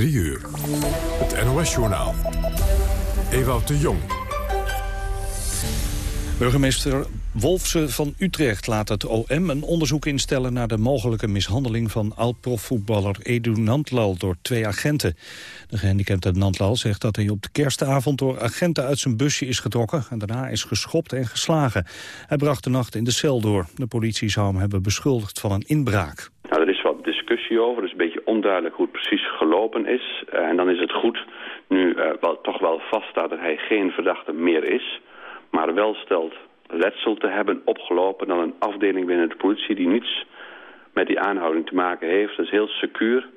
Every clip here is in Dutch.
3 uur. Het NOS-journaal. Ewout de Jong. Burgemeester Wolfse van Utrecht laat het OM een onderzoek instellen... naar de mogelijke mishandeling van oud-profvoetballer Edu Nantlal door twee agenten. De gehandicapte Nantlal zegt dat hij op de kerstavond door agenten uit zijn busje is getrokken... en daarna is geschopt en geslagen. Hij bracht de nacht in de cel door. De politie zou hem hebben beschuldigd van een inbraak. Nou, er is wat discussie over. Beetje onduidelijk hoe het precies gelopen is. Uh, en dan is het goed, nu uh, wel, toch wel vaststaat dat hij geen verdachte meer is... maar wel stelt letsel te hebben opgelopen dan een afdeling binnen de politie die niets met die aanhouding te maken heeft. Dus heel secuur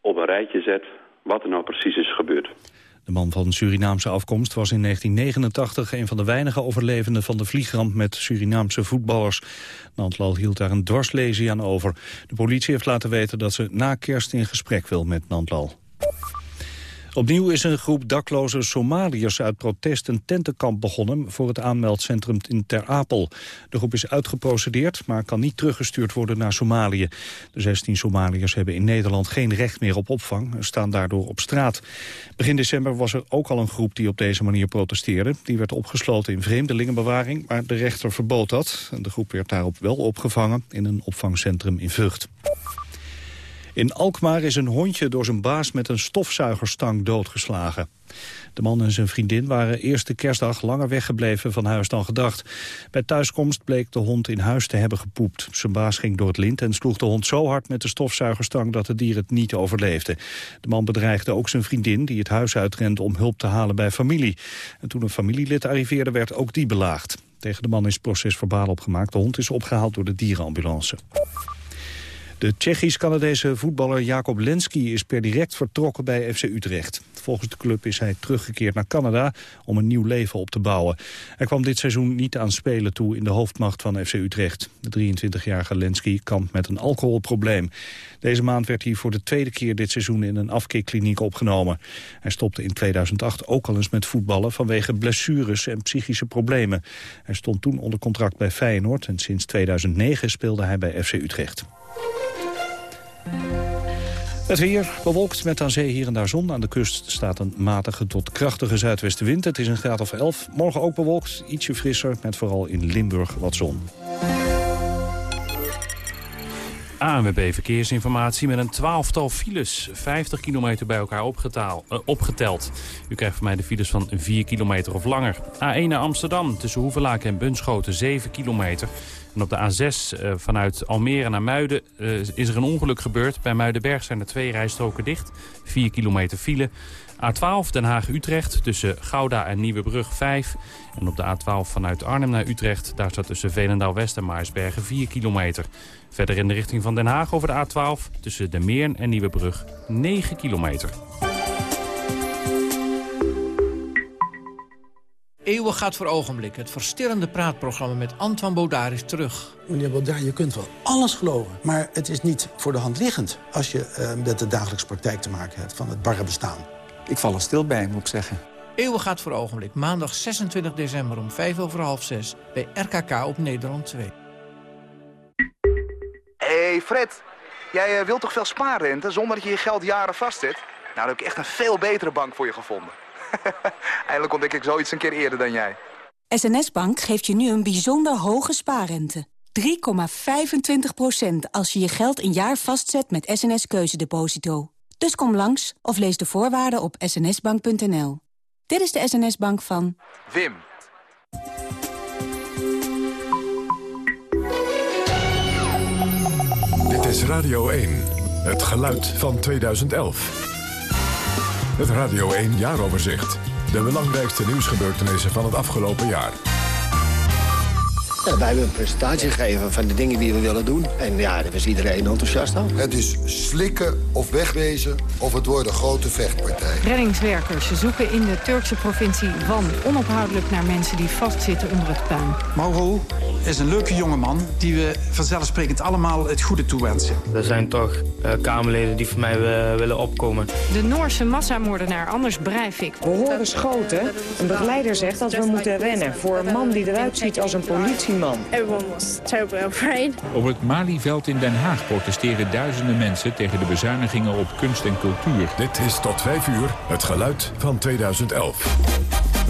op een rijtje zet wat er nou precies is gebeurd. De man van Surinaamse afkomst was in 1989 een van de weinige overlevenden van de vliegramp met Surinaamse voetballers. Nantlal hield daar een dwarslesie aan over. De politie heeft laten weten dat ze na kerst in gesprek wil met Nantlal. Opnieuw is een groep dakloze Somaliërs uit protest een tentenkamp begonnen voor het aanmeldcentrum in Ter Apel. De groep is uitgeprocedeerd, maar kan niet teruggestuurd worden naar Somalië. De 16 Somaliërs hebben in Nederland geen recht meer op opvang en staan daardoor op straat. Begin december was er ook al een groep die op deze manier protesteerde. Die werd opgesloten in vreemdelingenbewaring, maar de rechter verbood dat. De groep werd daarop wel opgevangen in een opvangcentrum in Vught. In Alkmaar is een hondje door zijn baas met een stofzuigerstang doodgeslagen. De man en zijn vriendin waren eerste kerstdag langer weggebleven van huis dan gedacht. Bij thuiskomst bleek de hond in huis te hebben gepoept. Zijn baas ging door het lint en sloeg de hond zo hard met de stofzuigerstang dat het dier het niet overleefde. De man bedreigde ook zijn vriendin die het huis uitrende om hulp te halen bij familie. En toen een familielid arriveerde werd ook die belaagd. Tegen de man is procesverbaal opgemaakt. De hond is opgehaald door de dierenambulance. De Tsjechisch-Canadese voetballer Jacob Lenski is per direct vertrokken bij FC Utrecht. Volgens de club is hij teruggekeerd naar Canada om een nieuw leven op te bouwen. Hij kwam dit seizoen niet aan spelen toe in de hoofdmacht van FC Utrecht. De 23-jarige Lenski kampt met een alcoholprobleem. Deze maand werd hij voor de tweede keer dit seizoen in een afkeerkliniek opgenomen. Hij stopte in 2008 ook al eens met voetballen vanwege blessures en psychische problemen. Hij stond toen onder contract bij Feyenoord en sinds 2009 speelde hij bij FC Utrecht. Het weer bewolkt met aan zee hier en daar zon. Aan de kust staat een matige tot krachtige zuidwestenwind. Het is een graad of 11. Morgen ook bewolkt, ietsje frisser, met vooral in Limburg wat zon. ANWB Verkeersinformatie met een twaalftal files. 50 kilometer bij elkaar opgetaal, uh, opgeteld. U krijgt van mij de files van 4 kilometer of langer. A1 naar Amsterdam tussen Hoevelaken en Bunschoten 7 kilometer. En op de A6 uh, vanuit Almere naar Muiden uh, is er een ongeluk gebeurd. Bij Muidenberg zijn er twee rijstroken dicht. 4 kilometer file. A12 Den Haag-Utrecht tussen Gouda en Nieuwebrug 5. En op de A12 vanuit Arnhem naar Utrecht... daar staat tussen Velendaal-West en Maarsbergen 4 kilometer. Verder in de richting van Den Haag over de A12... tussen De Meern en Nieuwebrug 9 kilometer. Eeuwen gaat voor ogenblik. Het verstillende praatprogramma met Antoine Baudard is terug. Meneer Baudard, je kunt wel alles geloven. Maar het is niet voor de hand liggend als je uh, met de dagelijkse praktijk te maken hebt van het barre bestaan. Ik val er stil bij, moet ik zeggen. Eeuwen gaat voor ogenblik. Maandag 26 december om 5 over half 6 bij RKK op Nederland 2. hey Fred, jij uh, wilt toch veel spaarrente zonder dat je je geld jaren vastzet? Nou, dan heb ik echt een veel betere bank voor je gevonden. Eindelijk ontdek ik zoiets een keer eerder dan jij. SNS Bank geeft je nu een bijzonder hoge spaarrente. 3,25% als je je geld een jaar vastzet met SNS Keuzedeposito. Dus kom langs of lees de voorwaarden op snsbank.nl. Dit is de SNS Bank van... Wim. Dit is Radio 1. Het geluid van 2011. Het Radio 1 jaaroverzicht. De belangrijkste nieuwsgebeurtenissen van het afgelopen jaar. Ja, wij hebben een presentatie gegeven van de dingen die we willen doen. En ja, daar was iedereen enthousiast over. Het is slikken of wegwezen of het wordt een grote vechtpartij. Reddingswerkers zoeken in de Turkse provincie Van onophoudelijk naar mensen die vastzitten onder het puin. Maar hoe? is een leuke jongeman die we vanzelfsprekend allemaal het goede toewensen. Er zijn toch uh, Kamerleden die voor mij uh, willen opkomen. De Noorse massamoordenaar Anders Breivik. We horen schoten. Een begeleider zegt dat we moeten rennen voor een man die eruit ziet als een politieman. Everyone was terribly afraid. Op het Malieveld in Den Haag protesteren duizenden mensen tegen de bezuinigingen op kunst en cultuur. Dit is tot 5 uur het geluid van 2011.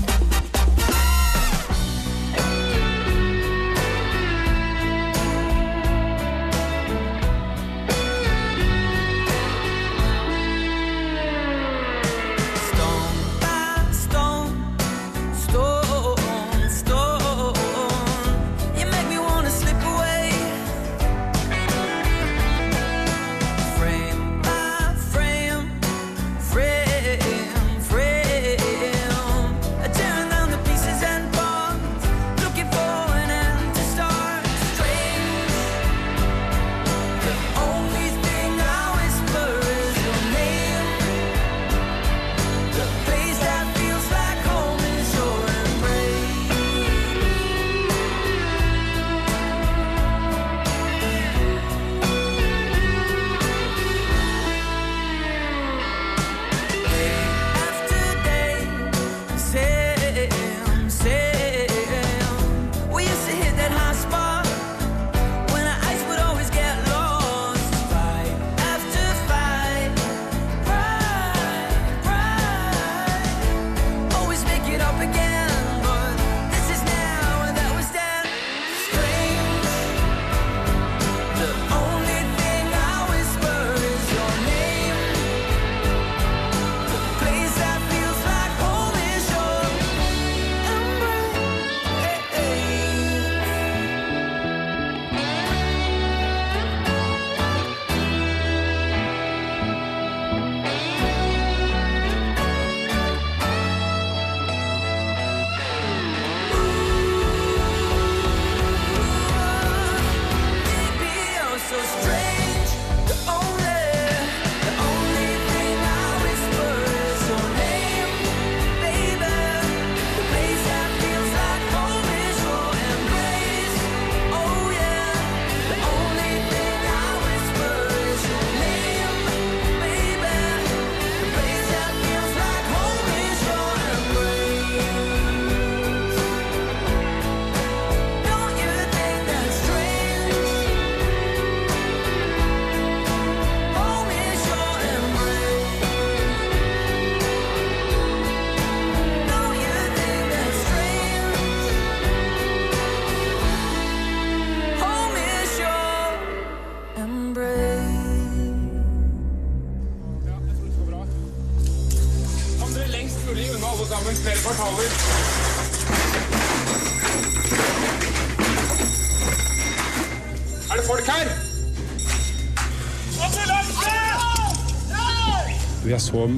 Så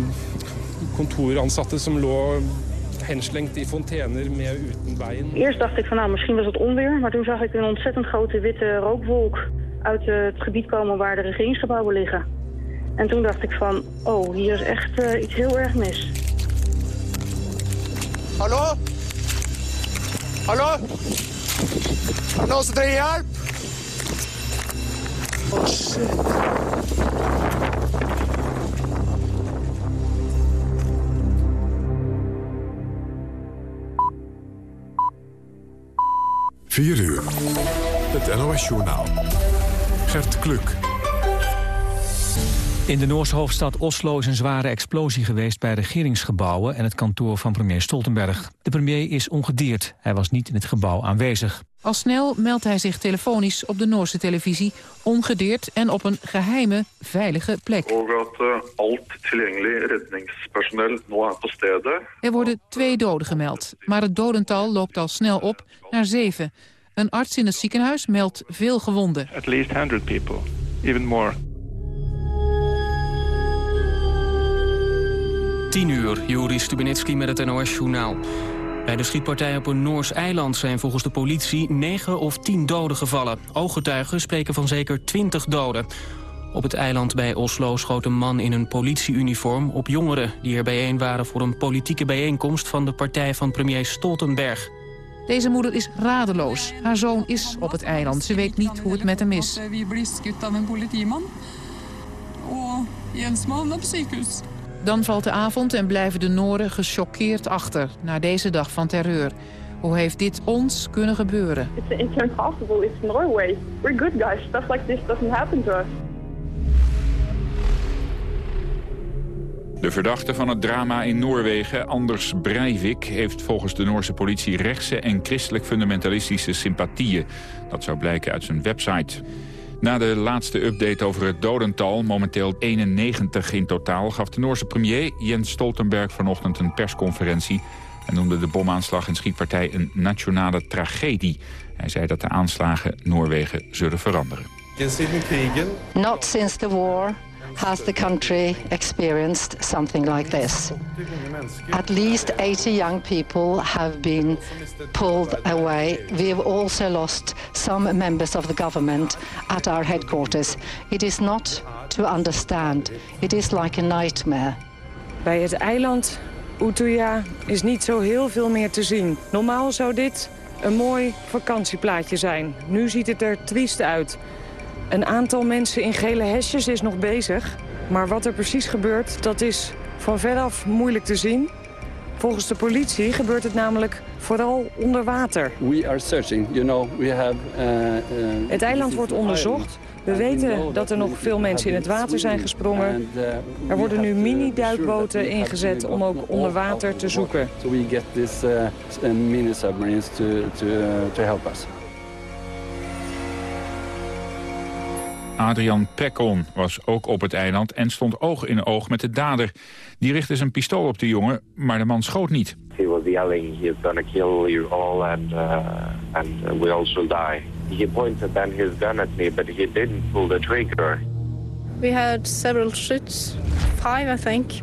kontoransatte som lå henslengt i fontener med uten bein. Eerst dacht ik van nou, misschien was het onweer. Maar toen zag ik een ontzettend grote witte rookwolk uit het gebied komen waar de regeringsgebouwen liggen. En toen dacht ik van, oh, hier is echt uh, iets heel erg mis. Hallo? Hallo? Noen som trenger hjelp? Oh, shit. Vier uur. Het NOS-journaal. Gert Kluk. In de Noorse hoofdstad Oslo is een zware explosie geweest bij regeringsgebouwen en het kantoor van premier Stoltenberg. De premier is ongedeerd. Hij was niet in het gebouw aanwezig. Al snel meldt hij zich telefonisch op de Noorse televisie, ongedeerd en op een geheime, veilige plek. Stedet. Er worden twee doden gemeld, maar het dodental loopt al snel op naar zeven. Een arts in het ziekenhuis meldt veel gewonden. At least 100 people, even more. 10 uur, Juri Stubenitski met het NOS-journaal. Bij de schietpartij op een Noors eiland zijn volgens de politie 9 of 10 doden gevallen. Ooggetuigen spreken van zeker 20 doden. Op het eiland bij Oslo schoot een man in een politieuniform op jongeren... die er bijeen waren voor een politieke bijeenkomst van de partij van premier Stoltenberg. Deze moeder is radeloos. Haar zoon is op het eiland. Ze weet niet hoe het met hem is. Blir skutt av een politieman. Og Jensman op ziekenhuis. Dan valt de avond en blijven de Noorden gechoqueerd achter... na deze dag van terreur. Hoe heeft dit ons kunnen gebeuren? It's, it's impossible. It's Norway. We're good guys. Stuff like this doesn't happen to us. De verdachte van het drama in Noorwegen, Anders Breivik... heeft volgens de Noorse politie rechtse en christelijk fundamentalistische sympathieën. Dat zou blijken uit zijn website. Na de laatste update over het dodental, momenteel 91 in totaal... gaf de Noorse premier Jens Stoltenberg vanochtend een persconferentie... en noemde de bomaanslag en schietpartij een nationale tragedie. Hij zei dat de aanslagen Noorwegen zullen veranderen. Not since the war has the country experienced something like this. At least 80 young people have been pulled away. We have also lost some members of the government at our headquarters. It is not to understand. It is like a nightmare. Bij het eiland Utøya is niet zo heel veel meer te zien. Normaal zou dit een mooi vakantieplaatje zijn. Nu ziet het er triest uit. Een aantal mensen in gele hesjes is nog bezig. Maar wat er precies gebeurt, dat is van veraf moeilijk te zien. Volgens de politie gebeurt het namelijk vooral onder water. We are searching, you know, we have, uh, uh, Het eiland wordt onderzocht. We weten dat er nog veel mensen in het water zijn gesprongen. Er worden nu mini-duikboten ingezet om ook onder water te zoeken. So we get these uh, mini-submarines to, to, to help us. Adrian Pekon was ook op het eiland en stond oog in oog met de dader. Die richtte zijn pistool op de jongen, maar de man schoot niet. He was yelling, he's gonna kill you all and, uh, and we all shall die. He pointed then his gun at me, but he didn't pull the trigger. We had several shots, five I think,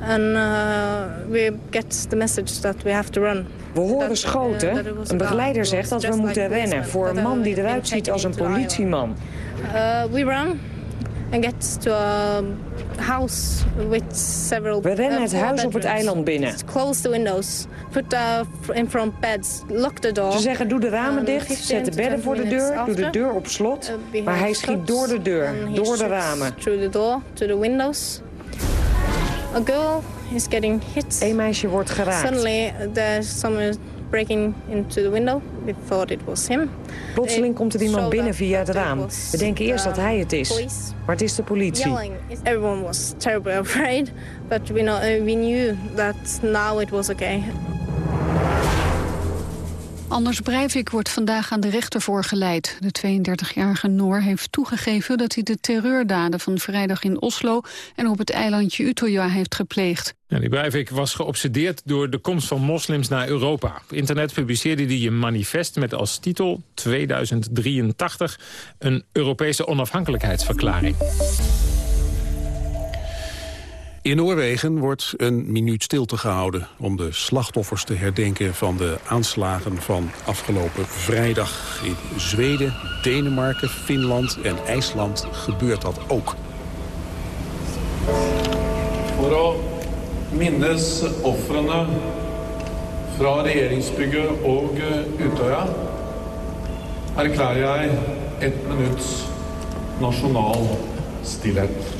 and uh, we get the message that we have to run. We horen schoten. Een begeleider zegt dat we moeten rennen voor een man die eruit ziet als een politieman. Uh, we run and get to a house with several. We rennen het uh, huis op het eiland binnen. Close the windows, put uh, in front beds, lock the door. Ze zeggen doe de ramen dicht, zet de bedden voor de deur, doe de deur op slot. Maar hij schiet door de deur, door de ramen. Through the door to the windows. A girl is getting hit. Een meisje wordt geraakt. Suddenly there's someone breaking into the window. We thought it was him. Plotseling komt er iemand binnen via het raam. We denken eerst dat hij het is, maar het is de politie. Everyone was terribly afraid, but we, know, uh, we knew that now it was okay. Anders Breivik wordt vandaag aan de rechter voorgeleid. De 32-jarige Noor heeft toegegeven dat hij de terreurdaden van vrijdag in Oslo en op het eilandje Utøya heeft gepleegd. Die Breivik was geobsedeerd door de komst van moslims naar Europa. Op internet publiceerde hij een manifest met als titel 2083 een Europese onafhankelijkheidsverklaring. In Noorwegen wordt een minuut stilte gehouden om de slachtoffers te herdenken van de aanslagen van afgelopen vrijdag. In Zweden, Denemarken, Finland en IJsland gebeurt dat ook. Å minnes ofrene fra regjeringsbygget og Utøya erklærer jeg ett minutts nasjonal stillhet.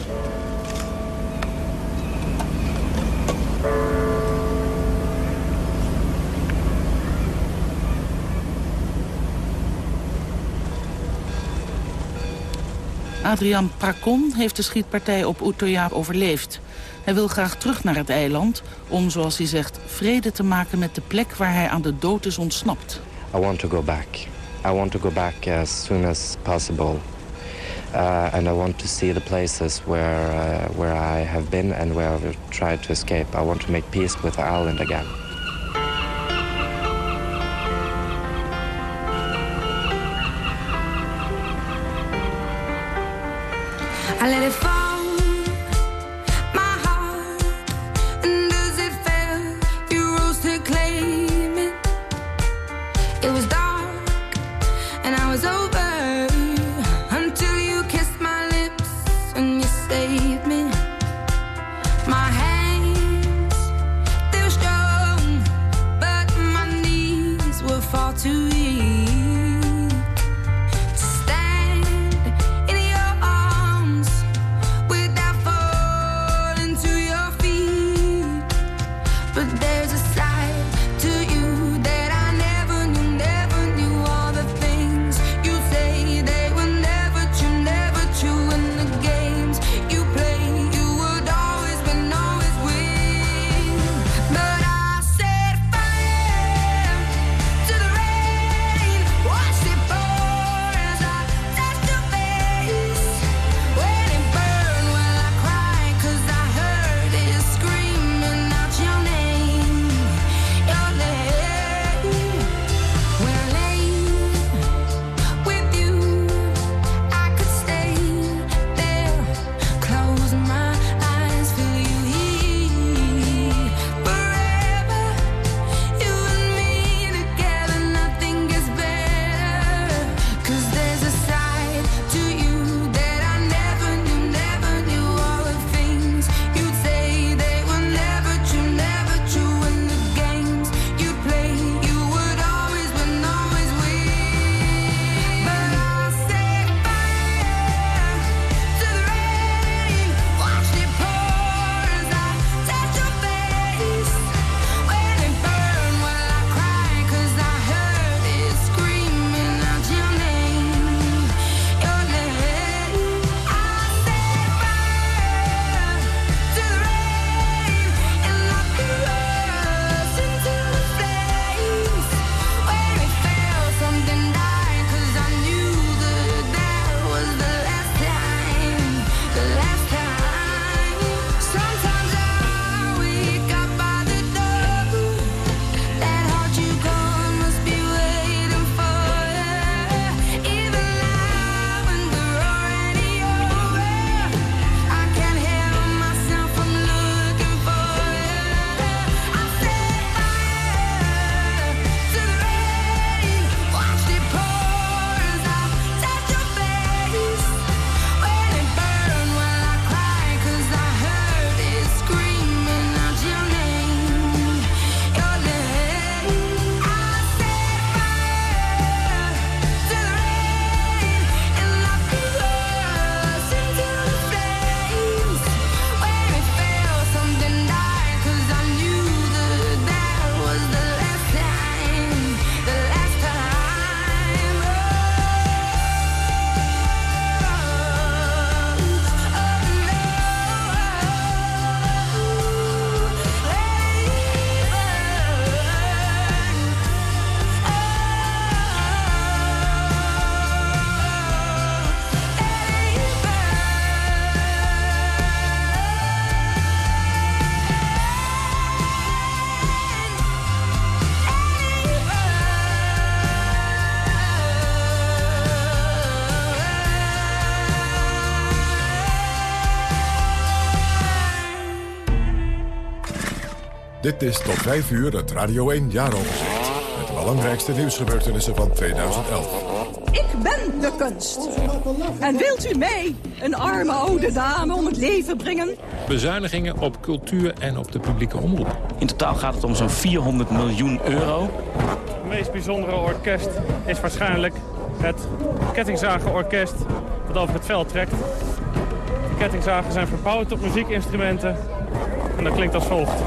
Adrian Prakon heeft de schietpartij op Utøya overleefd. Hij wil graag terug naar het eiland om, zoals hij zegt, vrede te maken met de plek waar hij aan de dood is ontsnapt. I want to go back. I want to go back as soon as possible. Uh, and I want to see the places where, uh, where I have been and where I've tried to escape. I want to make peace with the island again. Dit is tot 5 uur het Radio 1 Jaaroverzicht. Met de belangrijkste nieuwsgebeurtenissen van 2011. Ik ben de kunst. En wilt u mij, een arme oude dame, om het leven brengen? Bezuinigingen op cultuur en op de publieke omroep. In totaal gaat het om zo'n 400 miljoen euro. Het meest bijzondere orkest is waarschijnlijk het kettingzagenorkest dat over het veld trekt. De kettingzagen zijn verbouwd tot muziekinstrumenten en dat klinkt als volgt.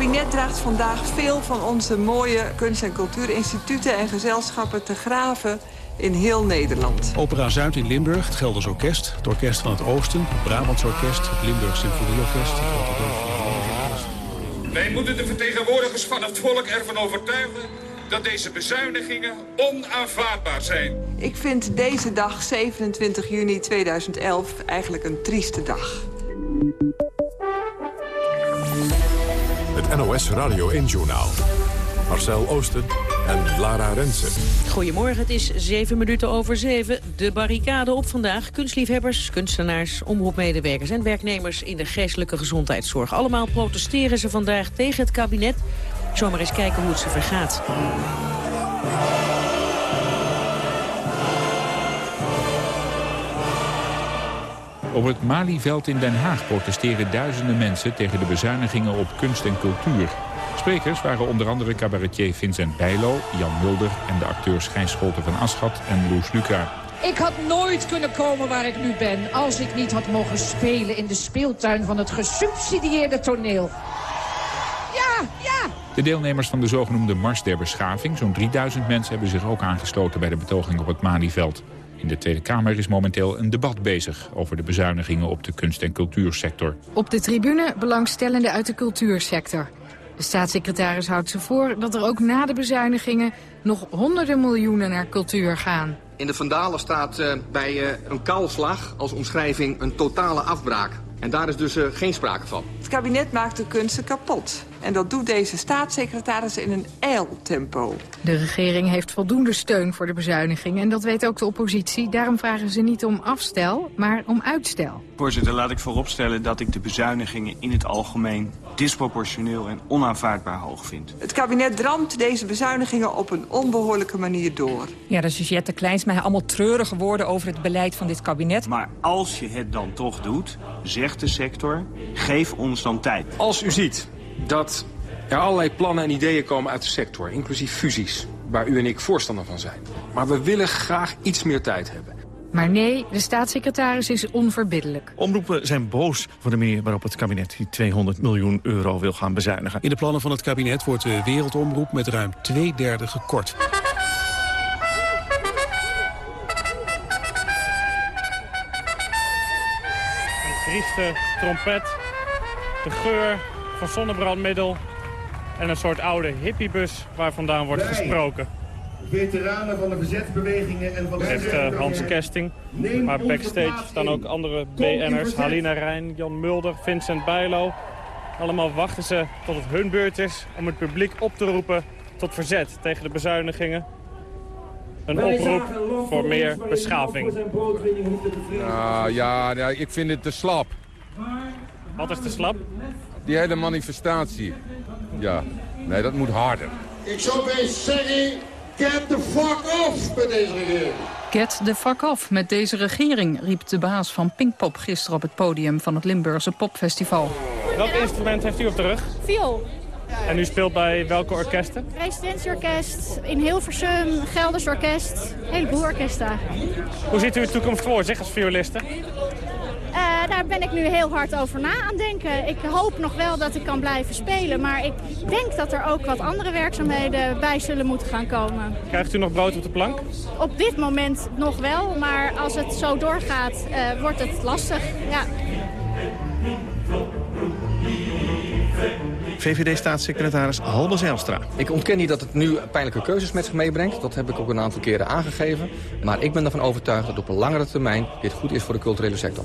Het kabinet draagt vandaag veel van onze mooie kunst- en cultuurinstituten en gezelschappen te graven in heel Nederland. Opera Zuid in Limburg, het Gelders Orkest, het Orkest van het Oosten, het Brabants Orkest, het Limburg Symfonieorkest, het Orkest. Wij moeten de vertegenwoordigers van het volk ervan overtuigen dat deze bezuinigingen onaanvaardbaar zijn. Ik vind deze dag, 27 juni 2011, eigenlijk een trieste dag. NOS Radio 1-journaal. Marcel Oosten en Lara Rensen. Goedemorgen, het is zeven minuten over zeven. De barricade op vandaag. Kunstliefhebbers, kunstenaars, omroepmedewerkers en werknemers in de geestelijke gezondheidszorg. Allemaal protesteren ze vandaag tegen het kabinet. Zomaar eens kijken hoe het ze vergaat. Op het Malieveld in Den Haag protesteren duizenden mensen tegen de bezuinigingen op kunst en cultuur. Sprekers waren onder andere cabaretier Vincent Bijlo, Jan Mulder en de acteurs Gijs Scholten van Aschat en Loes Luca. Ik had nooit kunnen komen waar ik nu ben als ik niet had mogen spelen in de speeltuin van het gesubsidieerde toneel. Ja, ja! De deelnemers van de zogenoemde Mars der Beschaving, zo'n 3000 mensen, hebben zich ook aangesloten bij de betoging op het Malieveld. In de Tweede Kamer is momenteel een debat bezig over de bezuinigingen op de kunst- en cultuursector. Op de tribune belangstellenden uit de cultuursector. De staatssecretaris houdt ze voor dat er ook na de bezuinigingen nog honderden miljoenen naar cultuur gaan. In de Vandalen staat uh, bij uh, een kaalslag als omschrijving een totale afbraak. En daar is dus uh, geen sprake van. Het kabinet maakt de kunsten kapot. En dat doet deze staatssecretaris in een ijltempo. De regering heeft voldoende steun voor de bezuiniging. En dat weet ook de oppositie. Daarom vragen ze niet om afstel, maar om uitstel. Voorzitter, laat ik vooropstellen dat ik de bezuinigingen in het algemeen disproportioneel en onaanvaardbaar hoog vind. Het kabinet dramt deze bezuinigingen op een onbehoorlijke manier door. Ja, dat is Jette Kleinsma. Allemaal treurige woorden over het beleid van dit kabinet. Maar als je het dan toch doet, zegt de sector, geef ons dan tijd. Als u ziet dat er allerlei plannen en ideeën komen uit de sector, inclusief fusies, waar u en ik voorstander van zijn. Maar we willen graag iets meer tijd hebben. Maar nee, de staatssecretaris is onverbiddelijk. Omroepen zijn boos voor de manier waarop het kabinet die 200 miljoen euro wil gaan bezuinigen. In de plannen van het kabinet wordt de wereldomroep met ruim twee derde gekort. Een trieste trompet, de geur van zonnebrandmiddel en een soort oude hippiebus waar vandaan wordt gesproken. Veteranen van de verzetsbewegingen en van de heeft uh, Hans Kesting. Maar backstage staan ook andere BN'ers. Halina Rijn, Jan Mulder, Vincent Bijlo. Allemaal wachten ze tot het hun beurt is om het publiek op te roepen tot verzet tegen de bezuinigingen. Een oproep voor meer beschaving. Ja, ja, ik vind het te slap. Wat is te slap? Die hele manifestatie. Ja, nee, dat moet harder. Ik zou bij zeggen, get the fuck off met deze regering. Get the fuck off met deze regering, riep de baas van Pinkpop gisteren op het podium van het Limburgse Popfestival. Welk instrument heeft u op de rug? Viool. En u speelt bij welke orkesten? Residentieorkest, in Hilversum, Gelders Orkest, een heleboel orkesten. Hoe ziet u de toekomst voor zich als violiste? Uh, daar ben ik nu heel hard over na aan denken. Ik hoop nog wel dat ik kan blijven spelen. Maar ik denk dat er ook wat andere werkzaamheden bij zullen moeten gaan komen. Krijgt u nog brood op de plank? Op dit moment nog wel. Maar als het zo doorgaat, uh, wordt het lastig. Ja. VVD-staatssecretaris Halbe Zijlstra. Ik ontken niet dat het nu pijnlijke keuzes met zich meebrengt. Dat heb ik ook een aantal keren aangegeven. Maar ik ben ervan overtuigd dat op een langere termijn dit goed is voor de culturele sector.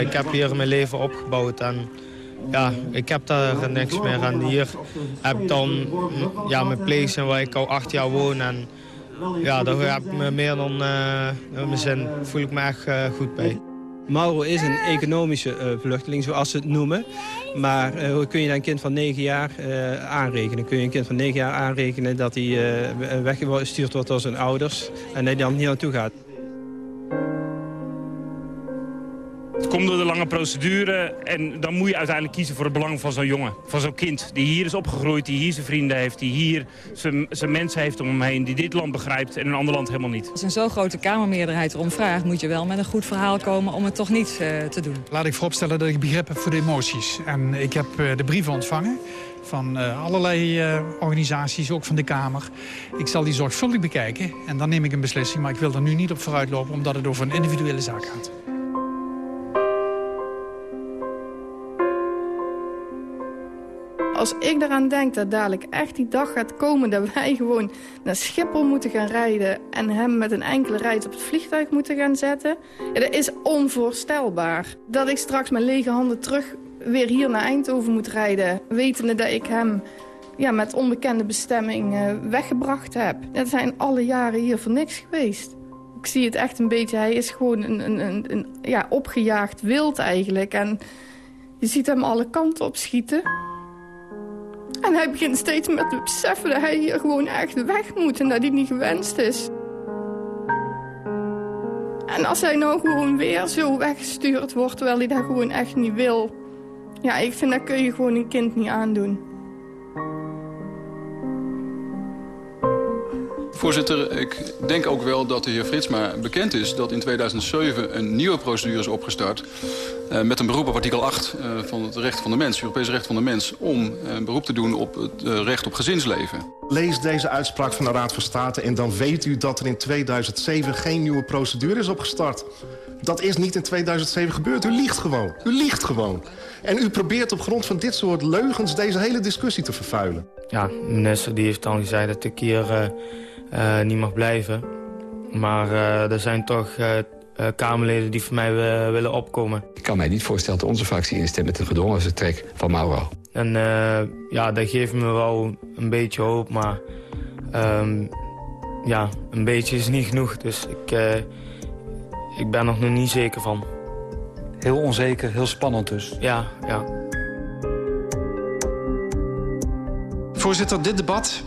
Ik heb hier mijn leven opgebouwd en ja, ik heb daar niks meer aan. Hier heb ik dan ja, mijn place waar ik al acht jaar woon. En ja, daar heb ik me meer dan eh, mijn zin. voel ik me echt eh, goed bij. Mauro is een economische eh, vluchteling, zoals ze het noemen. Maar hoe kun je een kind van 9 jaar aanrekenen? Kun je een kind van 9 jaar aanrekenen dat hij weggestuurd wordt door zijn ouders... en hij dan hier naartoe gaat? Het komt door de lange procedure en dan moet je uiteindelijk kiezen voor het belang van zo'n jongen. Van zo'n kind die hier is opgegroeid, die hier zijn vrienden heeft, die hier zijn, zijn mensen heeft om hem heen. Die dit land begrijpt en een ander land helemaal niet. Als een zo grote Kamermeerderheid erom vraagt... moet je wel met een goed verhaal komen om het toch niet eh, te doen. Laat ik vooropstellen dat ik begrip heb voor de emoties. En ik heb eh, de brieven ontvangen van eh, allerlei eh, organisaties, ook van de Kamer. Ik zal die zorgvuldig bekijken en dan neem ik een beslissing. Maar ik wil er nu niet op vooruitlopen omdat het over een individuele zaak gaat. Als ik eraan denk dat dadelijk echt die dag gaat komen... dat wij gewoon naar Schiphol moeten gaan rijden... en hem met een enkele reis op het vliegtuig moeten gaan zetten... Ja, dat is onvoorstelbaar. Dat ik straks met lege handen terug weer hier naar Eindhoven moet rijden... wetende dat ik hem ja, met onbekende bestemming uh, weggebracht heb. Dat zijn alle jaren hier voor niks geweest. Ik zie het echt een beetje, hij is gewoon een, een, een, een ja, opgejaagd wild eigenlijk. En je ziet hem alle kanten op schieten. En hij begint steeds met te beseffen dat hij hier gewoon echt weg moet en dat hij niet gewenst is. En als hij nou gewoon weer zo weggestuurd wordt, terwijl hij dat gewoon echt niet wil... Ja, ik vind dat kun je gewoon een kind niet aandoen. Voorzitter, ik denk ook wel dat de heer Fritsma bekend is... dat in 2007 een nieuwe procedure is opgestart... Uh, met een beroep op artikel 8 uh, eh, van het recht van de mens, Europese recht van de mens... om uh, een beroep te doen op het recht op gezinsleven. Lees deze uitspraak van de Raad van State... en dan weet u dat er in 2007 geen nieuwe procedure is opgestart. Dat is niet in 2007 gebeurd. U liegt gewoon. U liegt gewoon. En u probeert op grond van dit soort leugens deze hele discussie te vervuilen. Ja, minister die heeft dan gezegd dat ik hier uh, niet mag blijven. Maar uh, er zijn toch uh, Kamerleden die voor mij willen opkomen. Ik kan mij niet voorstellen dat onze fractie instemt met de gedwongen vertrek van Mauro. En ja, dat geeft me wel een beetje hoop, maar um, ja, een beetje is niet genoeg. Dus ik, ik ben er nog niet zeker van. Heel onzeker, heel spannend dus. Ja, ja. Voorzitter, dit debat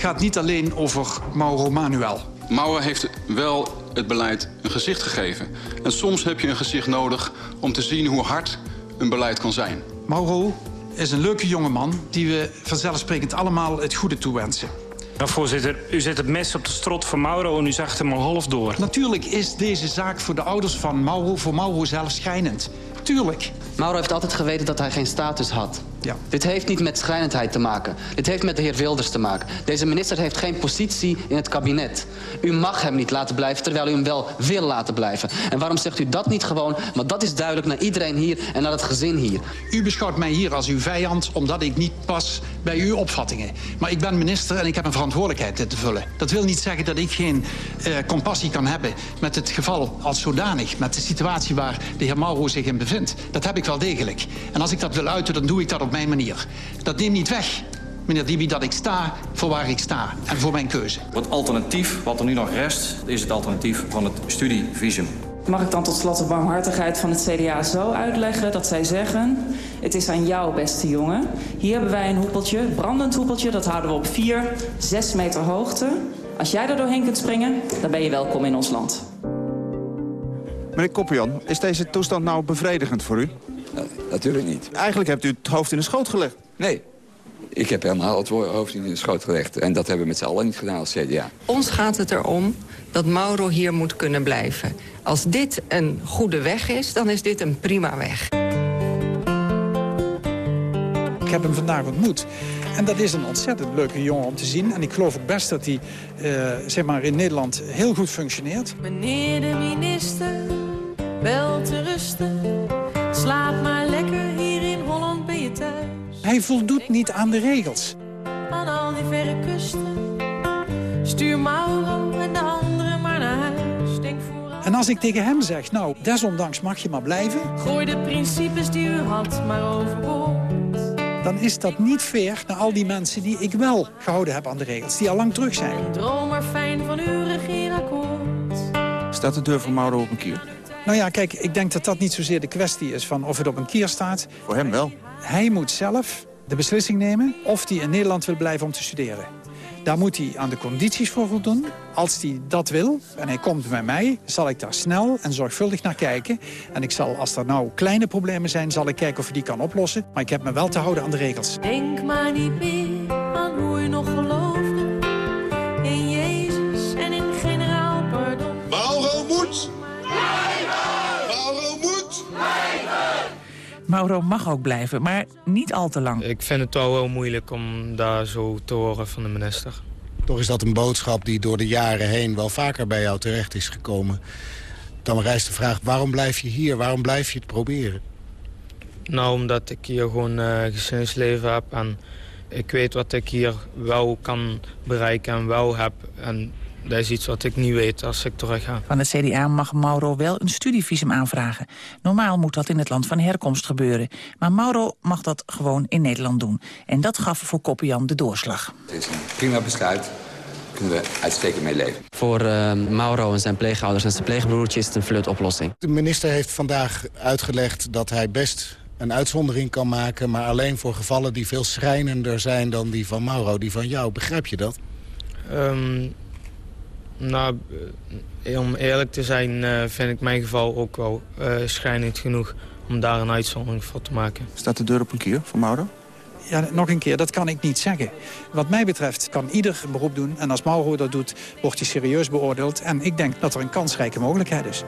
gaat niet alleen over Mauro Manuel. Mauro heeft wel het beleid een gezicht gegeven. En soms heb je een gezicht nodig om te zien hoe hard een beleid kan zijn. Mauro is een leuke jongeman die we vanzelfsprekend allemaal het goede toewensen. Nou, voorzitter, u zet het mes op de strot van Mauro en u zag hem al half door. Natuurlijk is deze zaak voor de ouders van Mauro, voor Mauro zelf schijnend. Tuurlijk. Mauro heeft altijd geweten dat hij geen status had. Ja. Dit heeft niet met schrijnendheid te maken. Dit heeft met de heer Wilders te maken. Deze minister heeft geen positie in het kabinet. U mag hem niet laten blijven, terwijl u hem wel wil laten blijven. En waarom zegt u dat niet gewoon? Want dat is duidelijk naar iedereen hier en naar het gezin hier. U beschouwt mij hier als uw vijand, omdat ik niet pas bij uw opvattingen. Maar ik ben minister en ik heb een verantwoordelijkheid te vullen. Dat wil niet zeggen dat ik geen uh, compassie kan hebben met het geval als zodanig. Met de situatie waar de heer Mauro zich in bevindt. Dat heb ik wel degelijk. En als ik dat wil uiten, dan doe ik dat op mijn manier. Dat neemt niet weg, meneer Dibi, dat ik sta voor waar ik sta en voor mijn keuze. Het alternatief, wat er nu nog rest, is het alternatief van het studievisum. Mag ik dan tot slot de barmhartigheid van het CDA zo uitleggen dat zij zeggen... het is aan jou, beste jongen. Hier hebben wij een hoepeltje, brandend hoepeltje, dat houden we op 4, 6 meter hoogte. Als jij er doorheen kunt springen, dan ben je welkom in ons land. Meneer Koppian, is deze toestand nou bevredigend voor u? Natuurlijk niet. Eigenlijk hebt u het hoofd in de schoot gelegd. Nee, ik heb helemaal het hoofd in de schoot gelegd. En dat hebben we met z'n allen niet gedaan als CDA. Ons gaat het erom dat Mauro hier moet kunnen blijven. Als dit een goede weg is, dan is dit een prima weg. Ik heb hem vandaag ontmoet. En dat is een ontzettend leuke jongen om te zien. En ik geloof ook best dat hij uh, zeg maar in Nederland heel goed functioneert. Meneer de minister, wel te rusten. Slaap maar lekker, hier in Holland ben je thuis. Hij voldoet niet aan de regels. Aan al die verre kusten. Stuur Mauro en de anderen maar naar huis. Denk vooral... En als ik tegen hem zeg, nou, desondanks mag je maar blijven... Gooi de principes die u had maar overboord. Dan is dat niet fair naar al die mensen die ik wel gehouden heb aan de regels. Die al lang terug zijn. Een droom maar fijn van uw regeerakkoord. Staat de deur voor Mauro op een kier? Nou ja, kijk, ik denk dat dat niet zozeer de kwestie is van of het op een kier staat. Voor hem wel. Hij moet zelf de beslissing nemen of hij in Nederland wil blijven om te studeren. Daar moet hij aan de condities voor voldoen. Als hij dat wil en hij komt bij mij, zal ik daar snel en zorgvuldig naar kijken. En ik zal, als er nou kleine problemen zijn, zal ik kijken of ik die kan oplossen. Maar ik heb me wel te houden aan de regels. Denk maar niet meer aan hoe je nog geloofde. In Jezus en in generaal pardon. Mauro moet Mauro moet Mauro mag ook blijven, maar niet al te lang. Ik vind het wel heel moeilijk om daar zo te horen van de minister. Toch is dat een boodschap die door de jaren heen wel vaker bij jou terecht is gekomen. Dan rijst de vraag, waarom blijf je hier? Waarom blijf je het proberen? Nou, omdat ik hier gewoon uh, gezinsleven heb en ik weet wat ik hier wel kan bereiken en wel heb. En dat is iets wat ik niet weet als ik terug ga. Van het CDA mag Mauro wel een studievisum aanvragen. Normaal moet dat in het land van herkomst gebeuren. Maar Mauro mag dat gewoon in Nederland doen. En dat gaf voor Koppian de doorslag. Het is een prima besluit kunnen we uitstekend mee leven. Voor uh, Mauro en zijn pleegouders en zijn pleegbroertje is het een flutoplossing. De minister heeft vandaag uitgelegd dat hij best een uitzondering kan maken... maar alleen voor gevallen die veel schrijnender zijn dan die van Mauro, die van jou. Begrijp je dat? Um, nou, om eerlijk te zijn uh, vind ik mijn geval ook wel uh, schrijnend genoeg... om daar een uitzondering voor te maken. Staat de deur op een kier voor Mauro? Ja, nog een keer, dat kan ik niet zeggen. Wat mij betreft kan ieder beroep doen. En als Mauro dat doet, wordt hij serieus beoordeeld. En ik denk dat er een kansrijke mogelijkheid is.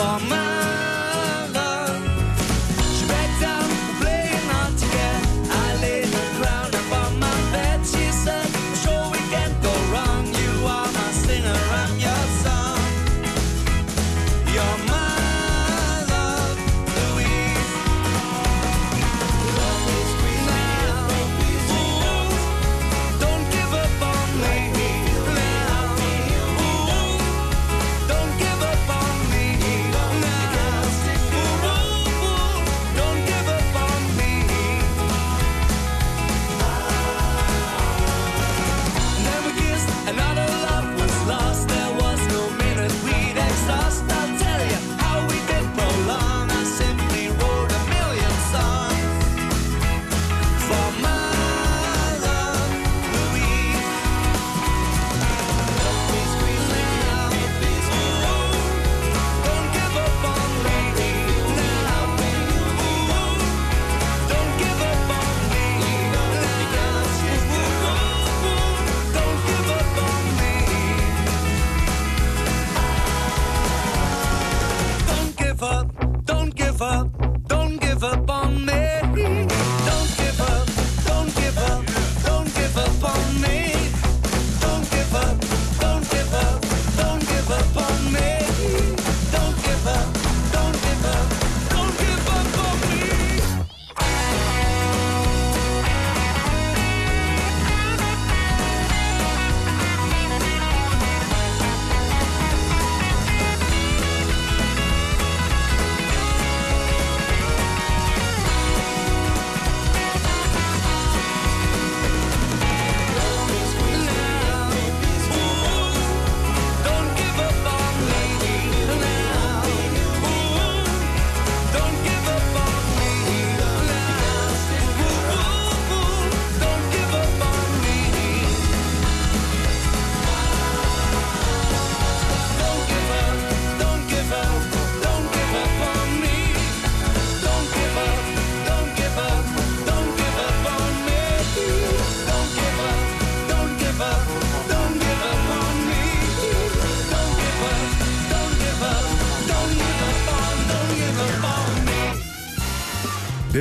van.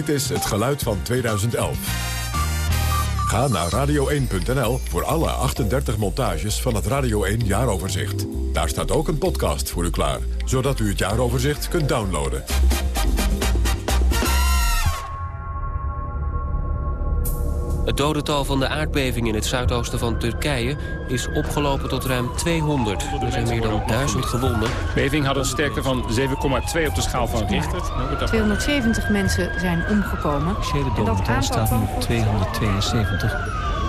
Dit is het geluid van 2011. Ga naar radio1.nl voor alle 38 montages van het Radio 1 jaaroverzicht. Daar staat ook een podcast voor u klaar, zodat u het jaaroverzicht kunt downloaden. Dodental van de aardbeving in het zuidoosten van Turkije is opgelopen tot ruim 200. Er zijn meer dan 1000 gewonden. De beving had een sterkte van 7,2 op de schaal van Richter. 270 mensen zijn omgekomen. De dodental staat nu op 272.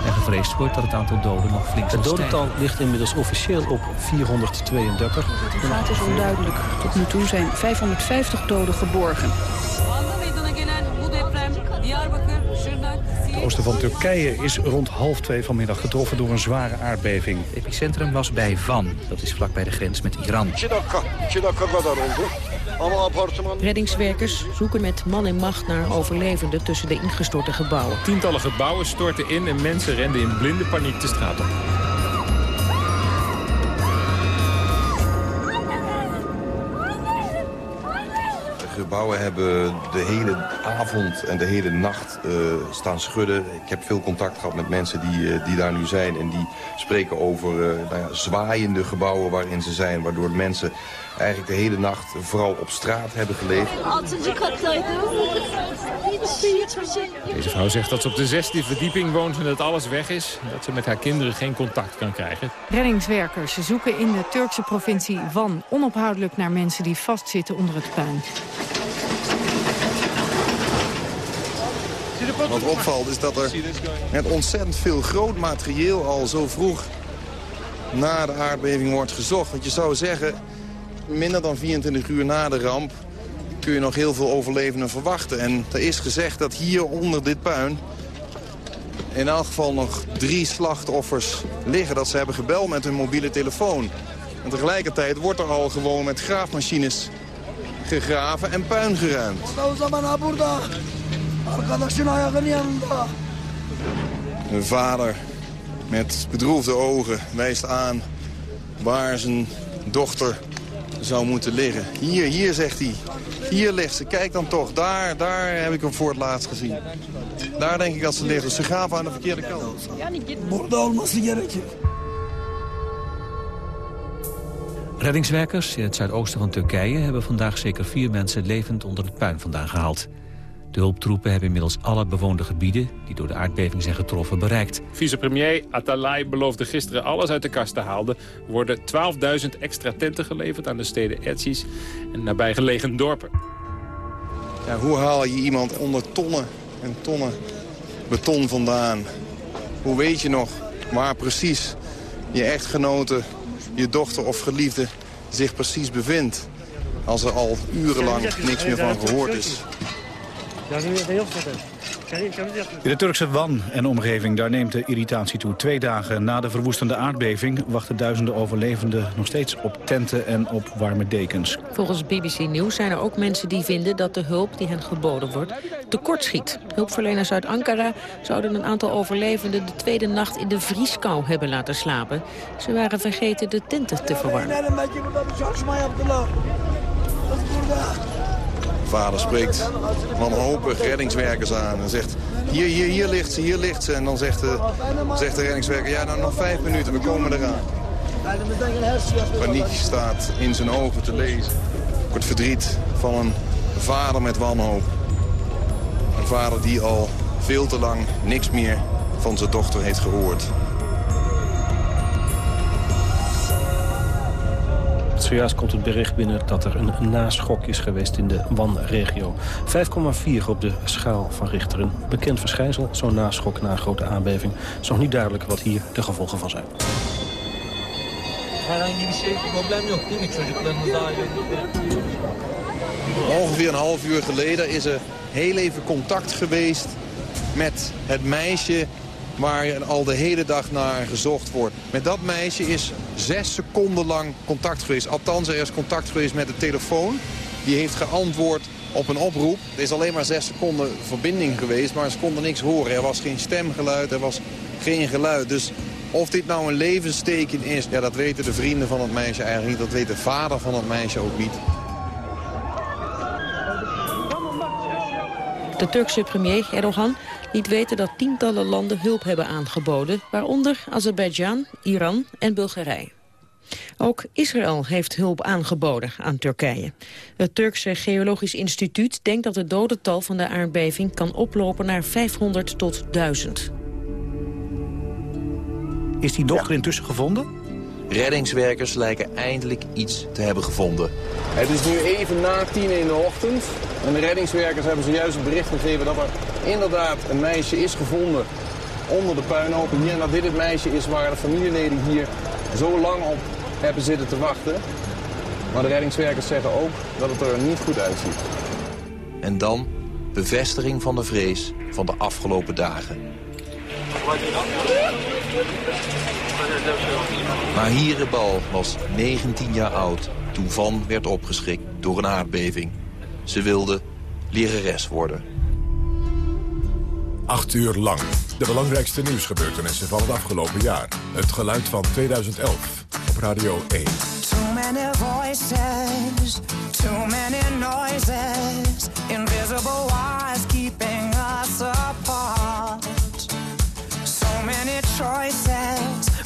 En gevreesd wordt dat het aantal doden nog flink zal Het dodental ligt inmiddels officieel op 432. Het gaat is onduidelijk. Tot nu toe zijn 550 doden geborgen. Oosten van Turkije is rond half twee vanmiddag getroffen door een zware aardbeving. Het epicentrum was bij Van. Dat is vlakbij de grens met Iran. Reddingswerkers zoeken met man en macht naar overlevenden tussen de ingestorte gebouwen. Tientallen gebouwen stortten in en mensen renden in blinde paniek de straat op. gebouwen hebben de hele avond en de hele nacht uh, staan schudden. Ik heb veel contact gehad met mensen die, uh, die daar nu zijn. En die spreken over uh, nou ja, zwaaiende gebouwen waarin ze zijn. Waardoor mensen eigenlijk de hele nacht vooral op straat hebben geleefd. Deze vrouw zegt dat ze op de 16e verdieping woont en dat alles weg is. Dat ze met haar kinderen geen contact kan krijgen. Reddingswerkers zoeken in de Turkse provincie Van onophoudelijk naar mensen die vastzitten onder het puin. Wat opvalt is dat er met ontzettend veel groot materieel al zo vroeg na de aardbeving wordt gezocht. Want je zou zeggen, minder dan 24 uur na de ramp kun je nog heel veel overlevenden verwachten. En er is gezegd dat hier onder dit puin in elk geval nog drie slachtoffers liggen. Dat ze hebben gebeld met hun mobiele telefoon. En tegelijkertijd wordt er al gewoon met graafmachines gegraven en puin geruimd. Een vader met bedroefde ogen wijst aan waar zijn dochter zou moeten liggen. Hier, hier zegt hij. Hier ligt ze. Kijk dan toch. Daar, daar heb ik hem voor het laatst gezien. Daar denk ik dat ze ligt. Dus ze gaven aan de verkeerde kant. Reddingswerkers in het zuidoosten van Turkije hebben vandaag zeker vier mensen levend onder het puin vandaan gehaald. De hulptroepen hebben inmiddels alle bewoonde gebieden die door de aardbeving zijn getroffen bereikt. Vicepremier Atalay beloofde gisteren alles uit de kast te halen. Er worden 12.000 extra tenten geleverd aan de steden Etsis en nabijgelegen dorpen. Ja, hoe haal je iemand onder tonnen en tonnen beton vandaan? Hoe weet je nog waar precies je echtgenote, je dochter of geliefde zich precies bevindt? Als er al urenlang niks meer van gehoord is. In de Turkse Wan en omgeving, daar neemt de irritatie toe. Twee dagen na de verwoestende aardbeving wachten duizenden overlevenden nog steeds op tenten en op warme dekens. Volgens BBC Nieuws zijn er ook mensen die vinden dat de hulp die hen geboden wordt tekortschiet. Hulpverleners uit Ankara zouden een aantal overlevenden de tweede nacht in de vrieskou hebben laten slapen. Ze waren vergeten de tenten te verwarmen. Vader spreekt wanhopig reddingswerkers aan en zegt... hier, hier, hier ligt ze, hier ligt ze. En dan zegt de, zegt de reddingswerker, ja, nou nog vijf minuten, we komen eraan. Paniek staat in zijn ogen te lezen. Het verdriet van een vader met wanhoop. Een vader die al veel te lang niks meer van zijn dochter heeft gehoord. Zojuist komt het bericht binnen dat er een naschok is geweest in de Wan-regio. 5,4 op de schaal van Richter. Een bekend verschijnsel, zo'n naschok na een grote aardbeving. Het is nog niet duidelijk wat hier de gevolgen van zijn. Ongeveer een half uur geleden is er heel even contact geweest met het meisje waar al de hele dag naar gezocht wordt. Met dat meisje is zes seconden lang contact geweest. Althans, er is contact geweest met de telefoon. Die heeft geantwoord op een oproep. Er is alleen maar zes seconden verbinding geweest, maar ze konden niks horen. Er was geen stemgeluid, er was geen geluid. Dus of dit nou een levensteken is, ja, dat weten de vrienden van het meisje eigenlijk niet. Dat weet de vader van het meisje ook niet. De Turkse premier Erdogan liet weten dat tientallen landen hulp hebben aangeboden... waaronder Azerbeidzjan, Iran en Bulgarije. Ook Israël heeft hulp aangeboden aan Turkije. Het Turkse Geologisch Instituut denkt dat het dodental van de aardbeving kan oplopen naar 500 tot 1000. Is die dochter intussen gevonden? Reddingswerkers lijken eindelijk iets te hebben gevonden. Het is nu even na tien in de ochtend. En de reddingswerkers hebben zojuist een bericht gegeven dat er inderdaad een meisje is gevonden onder de hier. En dat dit het meisje is waar de familieleden hier zo lang op hebben zitten te wachten. Maar de reddingswerkers zeggen ook dat het er niet goed uitziet. En dan bevestiging van de vrees van de afgelopen dagen. Mahire Bal was 19 jaar oud toen Van werd opgeschrikt door een aardbeving. Ze wilde lerares worden. Acht uur lang. De belangrijkste nieuwsgebeurtenissen van het afgelopen jaar. Het geluid van 2011 op Radio 1. Too many voices, too many noises, invisible wires keeping us apart. So many choices,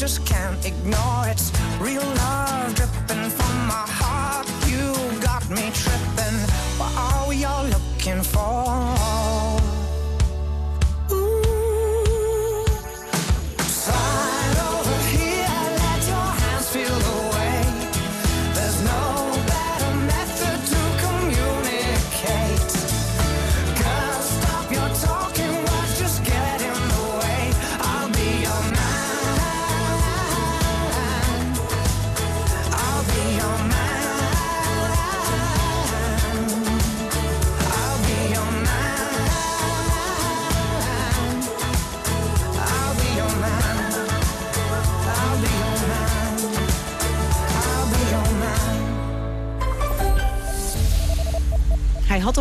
Just can't ignore. It's real love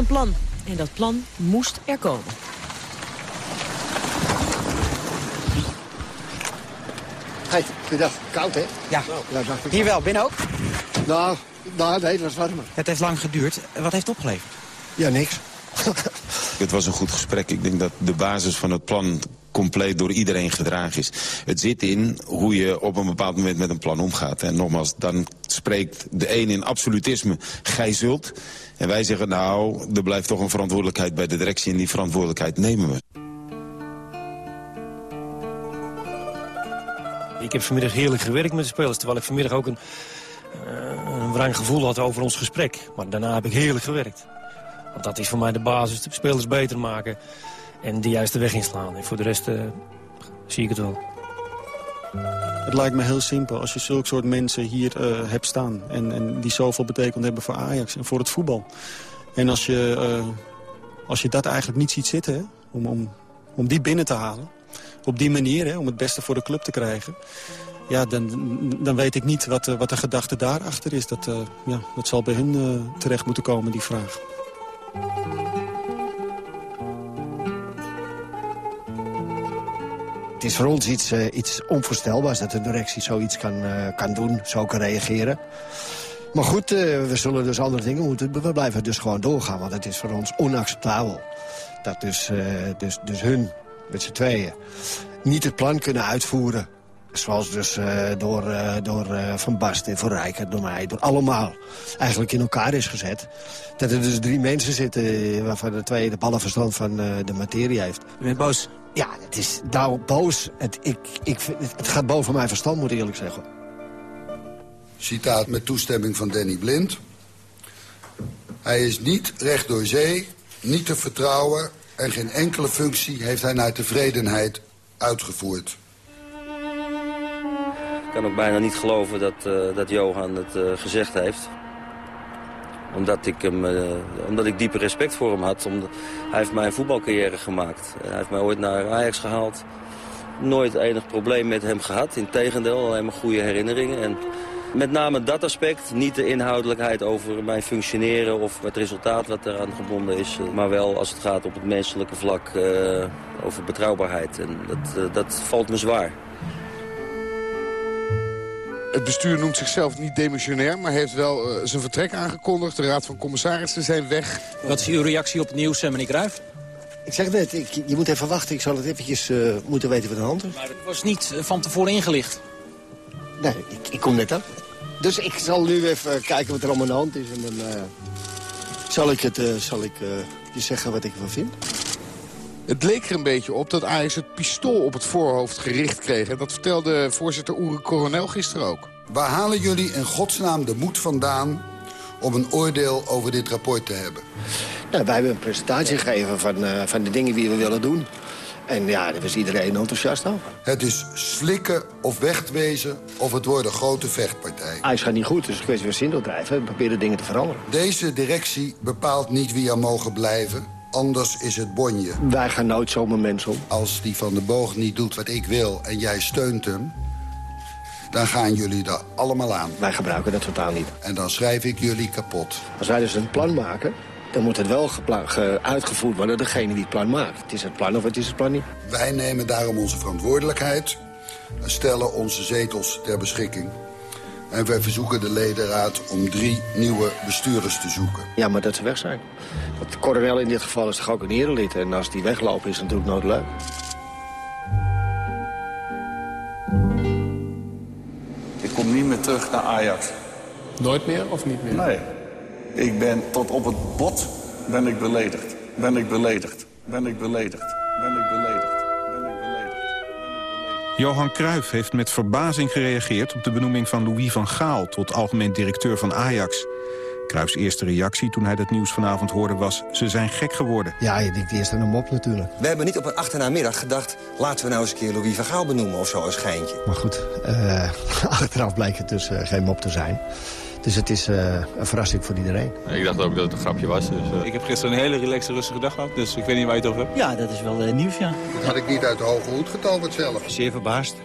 plan. En dat plan moest er komen. Hey, goeiedag. Koud, hè? Ja. ja dacht ik Hier wel, binnen ook? Nou, nou, nee, het was warmer. Het heeft lang geduurd. Wat heeft het opgeleverd? Ja, niks. Het was een goed gesprek. Ik denk dat de basis van het plan compleet door iedereen gedragen is. Het zit in hoe je op een bepaald moment met een plan omgaat. En nogmaals, dan spreekt de een in absolutisme, gij zult. En wij zeggen, nou, er blijft toch een verantwoordelijkheid bij de directie... en die verantwoordelijkheid nemen we. Ik heb vanmiddag heerlijk gewerkt met de spelers. Terwijl ik vanmiddag ook een, uh, een gevoel had over ons gesprek. Maar daarna heb ik heerlijk gewerkt. Want dat is voor mij de basis. De spelers beter maken. En de juiste weg inslaan. En voor de rest uh, zie ik het wel. Het lijkt me heel simpel als je zulke soort mensen hier uh, hebt staan. En, en die zoveel betekend hebben voor Ajax en voor het voetbal. En als je, uh, als je dat eigenlijk niet ziet zitten, om, om, om die binnen te halen. Op die manier, hè, om het beste voor de club te krijgen. Ja, dan, dan weet ik niet wat, wat de gedachte daarachter is. Dat, ja, dat zal bij hun terecht moeten komen, die vraag. Het is voor ons iets, uh, iets onvoorstelbaars dat de directie zoiets kan, uh, kan doen, zo kan reageren. Maar goed, uh, we zullen dus andere dingen moeten. We blijven dus gewoon doorgaan, want het is voor ons onacceptabel. Dat dus, dus, dus hun, met z'n tweeën, niet het plan kunnen uitvoeren. Zoals dus door, door Van Basten, Van Rijker, door mij, door allemaal eigenlijk in elkaar is gezet. Dat er dus drie mensen zitten waarvan de twee de ballenverstand van de materie heeft. U bent boos? Ja, het is nou boos. Het, ik, ik, vind- het, het gaat boven mijn verstand, moet ik eerlijk zeggen. Citaat met toestemming van Danny Blind. Hij is niet recht door zee, niet te vertrouwen... en geen enkele functie heeft hij naar tevredenheid uitgevoerd. Ik kan ook bijna niet geloven dat, eh, dat Johan het eh, gezegd heeft. Omdat ik, hem, eh, omdat ik diepe respect voor hem had. Omdat, hij heeft mij een voetbalcarrière gemaakt. hij heeft mij ooit naar Ajax gehaald. Nooit enig probleem met hem gehad. Integendeel, alleen maar goede herinneringen. En met name dat aspect, niet de inhoudelijkheid over mijn functioneren... of het resultaat wat eraan gebonden is. eh, Maar wel als het gaat op het menselijke vlak eh, over betrouwbaarheid. En dat, eh, dat valt me zwaar. Het bestuur noemt zichzelf niet demissionair, maar heeft wel eh, zijn vertrek aangekondigd. De raad van commissarissen zijn weg. Wat is uw reactie op het nieuws, eh, meneer Cruijff? Ik zeg net, ik, je moet even wachten. Ik zal het eventjes eh, moeten weten wat de hand is. Maar het was niet van tevoren ingelicht. Nee, ik, ik kom net aan. Dus ik zal nu even kijken wat er allemaal aan de hand is. En dan eh, zal ik, het, eh, zal ik eh, je zeggen wat ik ervan vind. Het leek er een beetje op dat Ajax het pistool op het voorhoofd gericht kreeg. En dat vertelde voorzitter Oere Coronel gisteren ook. Waar halen jullie in godsnaam de moed vandaan... om een oordeel over dit rapport te hebben? Nou, wij hebben een presentatie gegeven van, eh, van de dingen die we willen doen. En ja, daar was iedereen enthousiast over. Het is slikken of wegwezen of het wordt een grote vechtpartij. Ajax gaat niet goed, dus is een kwestie van zin drijven. We proberen dingen te veranderen. Deze directie bepaalt niet wie er mogen blijven. Anders is het bonje. Wij gaan nooit zomaar mensen om. Als die van de boog niet doet wat ik wil en jij steunt hem... dan gaan jullie er allemaal aan. Wij gebruiken dat totaal niet. En dan schrijf ik jullie kapot. Als wij dus een plan maken, dan moet het wel uitgevoerd worden... door degene die het plan maakt. Het is het plan of het is het plan niet. Wij nemen daarom onze verantwoordelijkheid... en stellen onze zetels ter beschikking. En wij verzoeken de ledenraad om drie nieuwe bestuurders te zoeken. Ja, maar dat ze weg zijn. Want de in dit geval is toch ook een erelid. En als die weglopen is het natuurlijk nooit leuk. Ik kom niet meer terug naar Ajax. Nooit meer of niet meer? Nee. Ik ben tot op het bot ben ik beledigd. Ben ik beledigd. Ben ik beledigd. Ben ik beledigd. Johan Cruijff heeft met verbazing gereageerd op de benoeming van Louis van Gaal tot algemeen directeur van Ajax. Cruijffs eerste reactie toen hij dat nieuws vanavond hoorde was... ze zijn gek geworden. Ja, je denkt eerst aan een mop natuurlijk. We hebben niet op een achternaamiddag gedacht... laten we nou eens een keer Louis van Gaal benoemen of zo als geintje. Maar goed, eh, achteraf blijkt het dus eh, geen mop te zijn. Dus het is eh, een verrassing voor iedereen. Ik dacht ook dat het een grapje was. Dus, Ik heb gisteren een hele relaxe, rustige dag gehad, dus ik weet niet waar je het over hebt. Ja, dat is wel eh, nieuws, ja. Dat had ik niet uit de hoge hoed getoverd zelf. Zeer verbaasd.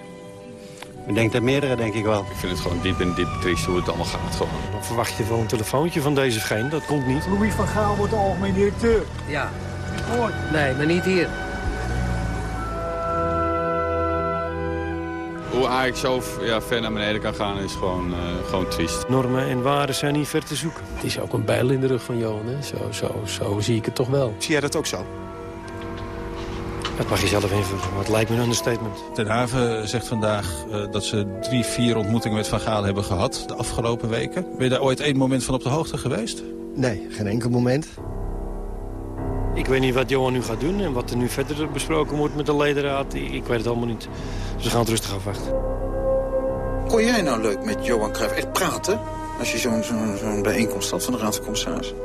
Ik denk dat meerdere, denk ik wel. Ik vind het gewoon diep en diep triest hoe het allemaal gaat. Gewoon. Dan verwacht je wel een telefoontje van deze geen. Dat komt niet. Louis van Gaal wordt de algemeen directeur. Ja. Nee, maar niet hier. Hoe Ajax zo ja, ver naar beneden kan gaan is gewoon, eh, gewoon triest. Normen en waarden zijn niet ver te zoeken. Het is ook een bijl in de rug van Johan. Hè? Zo, zo, zo zie ik het toch wel. Zie jij dat ook zo? Dat mag je zelf invullen, maar het lijkt me een understatement. Ten Haven zegt vandaag eh, dat ze drie, vier ontmoetingen met Van Gaal hebben gehad de afgelopen weken. Ben je daar ooit één moment van op de hoogte geweest? Nee, geen enkel moment. Ik weet niet wat Johan nu gaat doen en wat er nu verder besproken wordt met de ledenraad. Ik, weet het allemaal niet. Dus we gaan het rustig afwachten. Kon jij nou leuk met Johan Cruijff echt praten? Als je zo'n zo'n zo'n bijeenkomst had van de Raad van Commissarissen?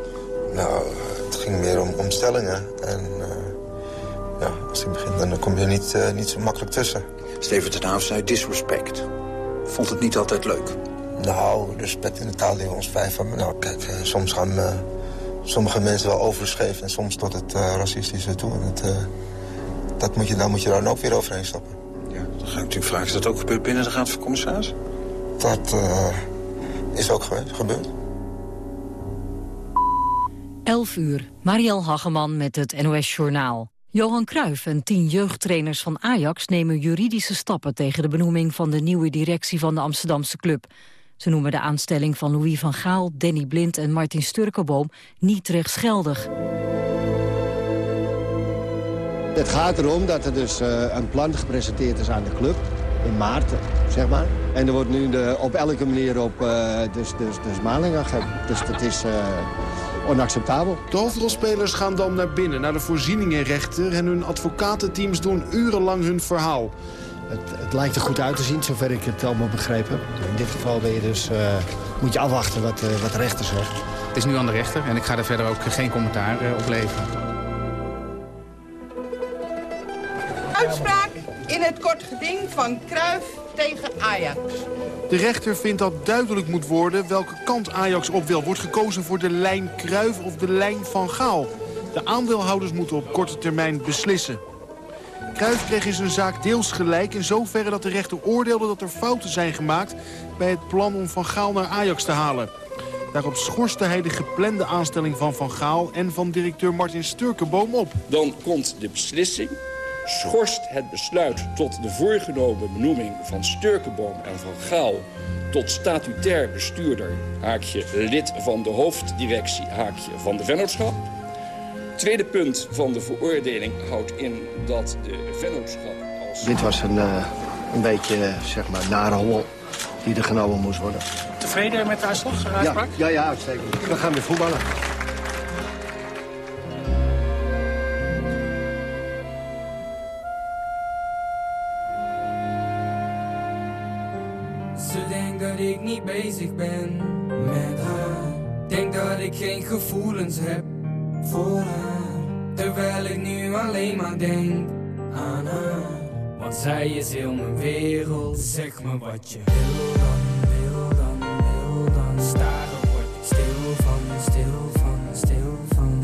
Nou, het ging meer om, om stellingen. En eh, ja, als hij begint, dan kom je er niet, eh, niet zo makkelijk tussen. Steven ten Haaf zei disrespect. Vond het niet altijd leuk. Nou, respect in de taal die we ons vijf hebben. Nou, kijk, eh, soms gaan eh, sommige mensen wel overscheef en soms tot het eh, racistische toe. En het, eh, dat moet je, daar moet je dan ook weer overheen stappen. Ja, dan ga ik natuurlijk vragen, is dat ook gebeurd binnen de Raad van Commissarissen? Dat eh, is ook gebeurd. gebeurd. 11 uur, Marielle Hageman met het NOS Journaal. Johan Cruijff en tien jeugdtrainers van Ajax nemen juridische stappen tegen de benoeming van de nieuwe directie van de Amsterdamse club. Ze noemen de aanstelling van Louis van Gaal, Danny Blind en Martin Sturkenboom niet rechtsgeldig. Het gaat erom dat er dus eh, een plan gepresenteerd is aan de club. In maart, zeg maar. En er wordt nu de, op elke manier op uh, dus, dus, dus. Dus dat is uh, onacceptabel. De hoofdrolspelers gaan dan naar binnen, naar de voorzieningenrechter... en hun advocatenteams doen urenlang hun verhaal. Het, het, lijkt er goed uit te zien, zover ik het allemaal begrepen heb. In dit geval ben je dus, uh, moet je afwachten wat, uh, wat de rechter zegt. Het is nu aan de rechter en ik ga er verder ook geen commentaar uh, op leveren. Uitspraak in het kort geding van Kruif tegen Ajax. De rechter vindt dat duidelijk moet worden welke kant Ajax op wil. Wordt gekozen voor de lijn Kruif of de lijn Van Gaal. De aandeelhouders moeten op korte termijn beslissen. Cruijff kreeg in zijn zaak deels gelijk in zoverre dat de rechter oordeelde dat er fouten zijn gemaakt bij het plan om Van Gaal naar Ajax te halen. Daarop schorste hij de geplande aanstelling van Van Gaal en van directeur Martin Sturkenboom op. Dan komt de beslissing, schorst het besluit tot de voorgenomen benoeming van Sturkenboom en Van Gaal tot statutair bestuurder, haakje lid van de hoofddirectie, haakje van de vennootschap tweede punt van de veroordeling houdt in dat de vennootschap als... Dit was een, uh, een beetje, zeg maar, nare hol die er genomen moest worden. Tevreden met de uitslag, ja, ja, ja, uitstekend. We gaan weer voetballen. Ze denkt dat ik niet bezig ben met haar. Denk dat ik geen gevoelens heb voor haar. Terwijl ik nu alleen maar denk aan haar. Want zij is heel mijn wereld. Zeg me wat je wil dan, wil dan, wil dan. Staren word stil van, stil van, stil van.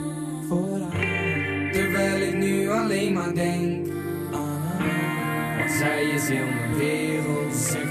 alleen maar denk aan haar. Want zij is heel mijn wereld.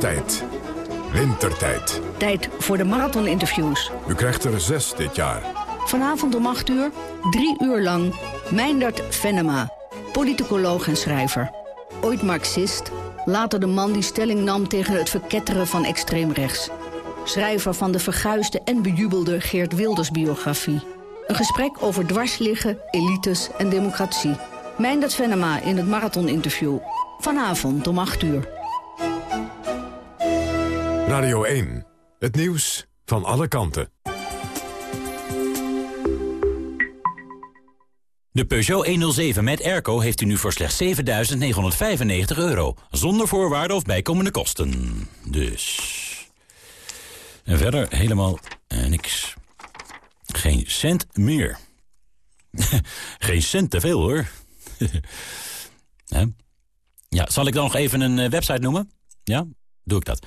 Kersttijd. Wintertijd. Tijd voor de marathoninterviews. U krijgt er zes dit jaar. Vanavond om 8 uur, drie uur lang, Meindert Venema. Politicoloog en schrijver. Ooit marxist, later de man die stelling nam tegen het verketteren van extreem rechts. Schrijver van de verguisde en bejubelde Geert Wilders biografie. Een gesprek over dwarsliggen, elites en democratie. Meindert Venema in het marathoninterview. Vanavond om 8 uur. Radio 1. Het nieuws van alle kanten. De Peugeot 107 met airco heeft u nu voor slechts 7.995 euro. Zonder voorwaarden of bijkomende kosten. Dus... En verder helemaal niks. Geen cent meer. Geen cent te veel, hoor. ja, zal ik dan nog even een eh, website noemen? Ja, doe ik dat.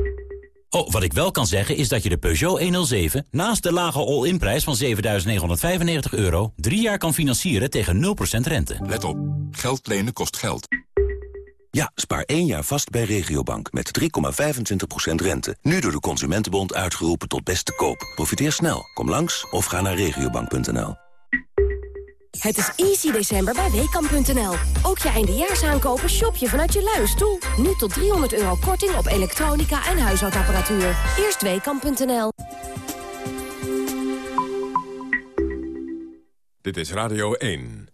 Oh, wat ik wel kan zeggen is dat je de Peugeot 107... naast de lage all-in prijs van 7.995 euro... drie jaar kan financieren tegen 0% rente. Let op. Geld lenen kost geld. Ja, spaar één jaar vast bij Regiobank met 3,25% rente. Nu door de Consumentenbond uitgeroepen tot beste koop. Profiteer snel. Kom langs of ga naar regiobank.nl. Het is easy december bij Weekamp.nl. Ook je eindejaarsaankopen shop je vanuit je luie stoel. Nu tot 300 euro korting op elektronica en huishoudapparatuur. Eerst Weekamp.nl. Dit is Radio 1.